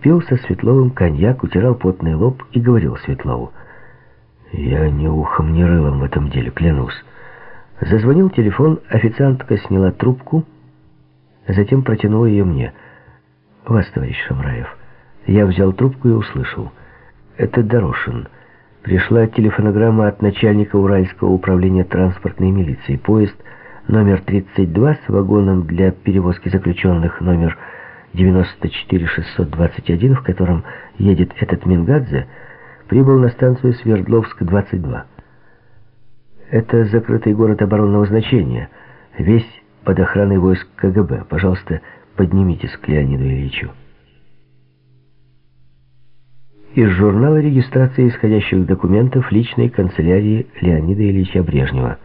пил со Светловым коньяк, утирал потный лоб и говорил Светлову. «Я ни ухом, ни рылом в этом деле, клянусь». Зазвонил телефон, официантка сняла трубку, затем протянула ее мне. «Вас, товарищ Шамраев». Я взял трубку и услышал. «Это Дорошин». Пришла телефонограмма от начальника Уральского управления транспортной милиции. Поезд номер 32 с вагоном для перевозки заключенных номер 94621, в котором едет этот Мингадзе, прибыл на станцию Свердловск-22. Это закрытый город оборонного значения, весь под охраной войск КГБ. Пожалуйста, поднимитесь к Леониду Ильичу. Из журнала регистрации исходящих документов личной канцелярии Леонида Ильича Брежнева.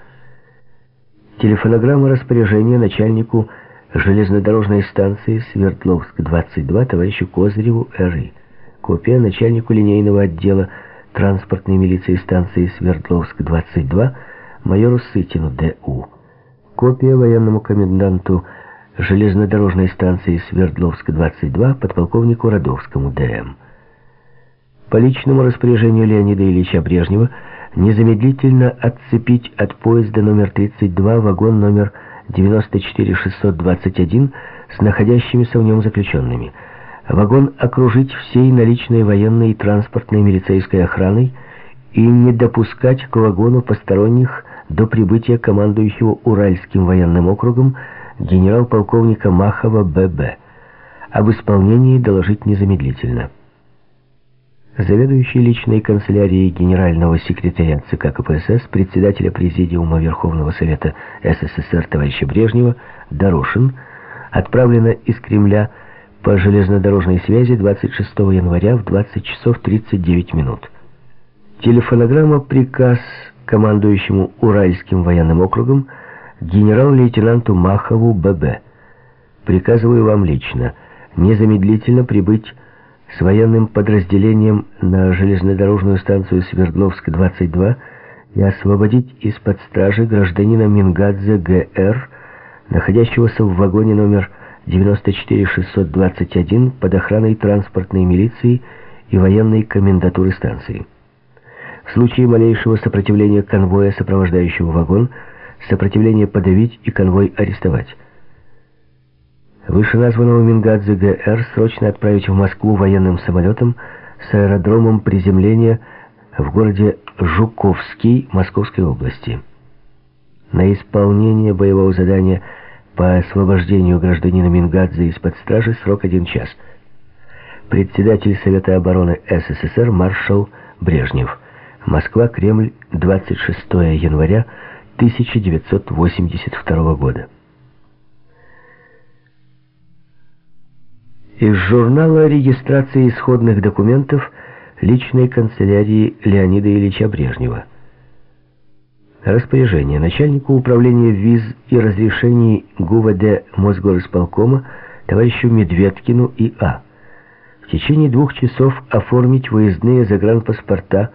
Телефонограмма распоряжения начальнику железнодорожной станции Свердловск-22 товарищу Козыреву Р.И. Копия начальнику линейного отдела транспортной милиции станции Свердловск-22 майору Сытину Д.У. Копия военному коменданту железнодорожной станции Свердловск-22 подполковнику Родовскому Д.М. По личному распоряжению Леонида Ильича Брежнева незамедлительно отцепить от поезда номер 32 вагон номер 94621 с находящимися в нем заключенными. Вагон окружить всей наличной военной и транспортной милицейской охраной и не допускать к вагону посторонних до прибытия командующего Уральским военным округом генерал-полковника Махова Б.Б. Об исполнении доложить незамедлительно. Заведующий личной канцелярией генерального секретаря ЦК КПСС, председателя Президиума Верховного Совета СССР товарища Брежнева, Дорошин, отправлено из Кремля по железнодорожной связи 26 января в 20 часов 39 минут. Телефонограмма «Приказ» командующему Уральским военным округом генерал-лейтенанту Махову ББ. Приказываю вам лично незамедлительно прибыть с военным подразделением на железнодорожную станцию Свердловск-22 и освободить из-под стражи гражданина Мингадзе Г.Р., находящегося в вагоне номер 94621 под охраной транспортной милиции и военной комендатуры станции. В случае малейшего сопротивления конвоя, сопровождающего вагон, сопротивление подавить и конвой арестовать. Вышеназванного Мингадзе ГР срочно отправить в Москву военным самолетом с аэродромом приземления в городе Жуковский Московской области. На исполнение боевого задания по освобождению гражданина Мингадзе из-под стражи срок один час. Председатель Совета обороны СССР маршал Брежнев. Москва, Кремль, 26 января 1982 года. Из журнала регистрации исходных документов личной канцелярии Леонида Ильича Брежнева. Распоряжение начальнику управления виз и разрешений ГУВД Мосгорисполкома товарищу Медведкину И.А. В течение двух часов оформить выездные загранпаспорта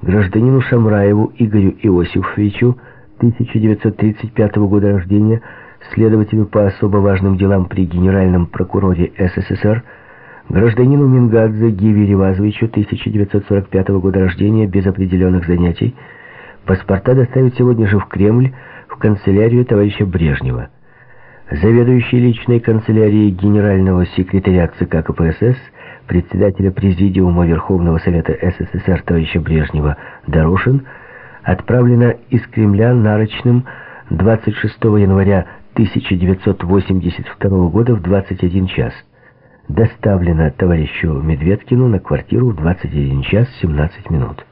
гражданину Шамраеву Игорю Иосифовичу 1935 года рождения, следователю по особо важным делам при Генеральном прокуроре СССР, гражданину Мингадзе Гиви Ревазовичу 1945 года рождения без определенных занятий, паспорта доставить сегодня же в Кремль, в канцелярию товарища Брежнева. Заведующий личной канцелярией генерального секретаря ЦК КПСС председателя Президиума Верховного Совета СССР товарища Брежнева Дорошин отправлена из Кремля нарочным 26 января 1982 года в 21 час. Доставлена товарищу Медведкину на квартиру в 21 час 17 минут.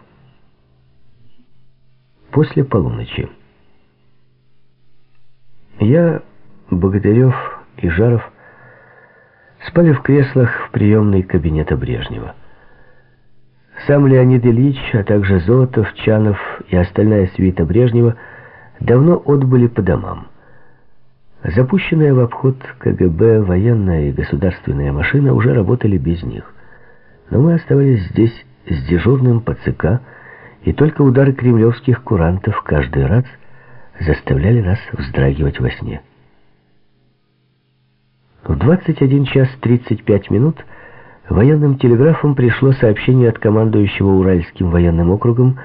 После полуночи. Я, Богатырев и Жаров спали в креслах в приемной кабинета Брежнева. Сам Леонид Ильич, а также Золотов, Чанов и остальная свита Брежнева давно отбыли по домам. Запущенная в обход КГБ военная и государственная машина уже работали без них. Но мы оставались здесь с дежурным по ЦК, и только удары кремлевских курантов каждый раз заставляли нас вздрагивать во сне. В 21 час 35 минут Военным телеграфом пришло сообщение от командующего Уральским военным округом